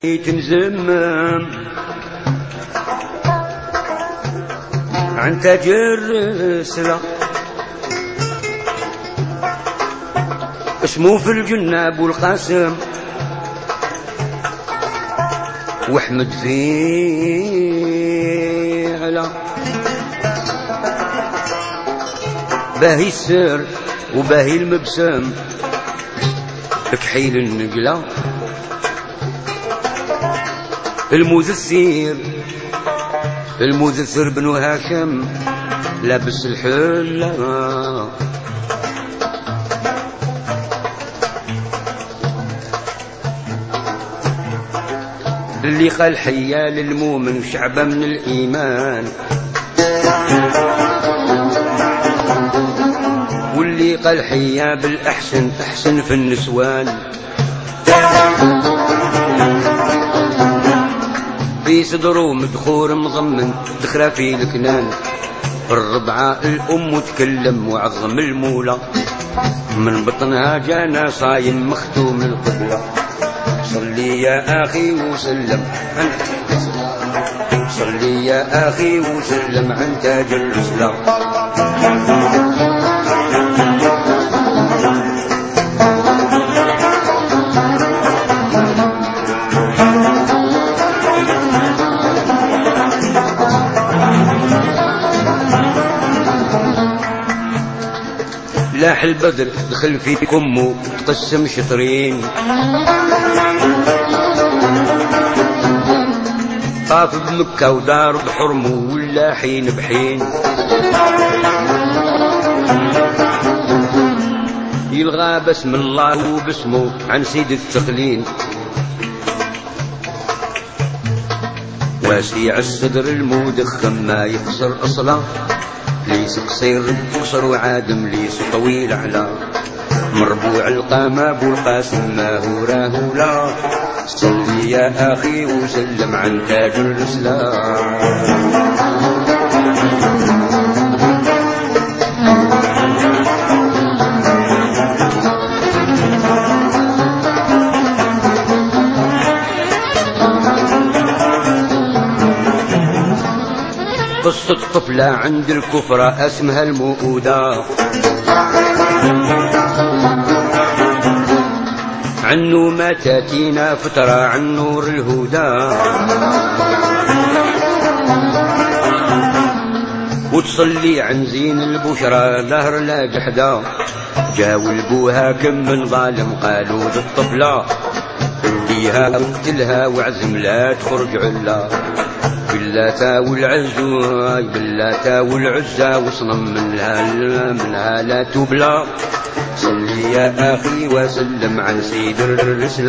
تنزمم. عن تاجر الرسلة اسمه في الجنة أبو القاسم. وأحمد في على باهي السر وباهي المبسم. كحيل النقله المدثر المدثر بن هاشم لابس الحلة. اللي قال حيا للمؤمن شعبة من الإيمان. واللي قال حيا بالأحسن أحسن في النسوان. في صدره مدخور مضمن دخرة في الكنان الربعة الأم تكلم وعظم المولى. من بطنها جانا صايم مختوم القبلة. صلي يا أخي وسلم صلي يا أخي وسلم عن تاج الإسلام. لاح البدر دخل في كمه تقسم شطرين. طاف بمكة ودار بحرمه ولا حين بحين. يلغى بسم الله وباسمه عن سيد الثقلين واسيع الصدر المدخن ما يخسر أصلا. ليس قصير قصر وعادم ليس طويل على مربوع القامة أبو القاسم ما هو راه لا صلي يا أخي وسلم عن تاج الإسلام. قصة طفلة عند الكفرة أسمها المؤودة عنه ما تأتينا فترة عن نور الهدى. وتصلي عن زين البشرى ظهر لا جحدا. جاو البوها كم من ظالم قالوا ذا الطفلة وديها وقتلها وعزم لا تخرج علا. باللاتا والعزى باللاتا والعزى وصنم منها منها لا تبلى. صلي يا أخي وسلم عن سيد الرسل.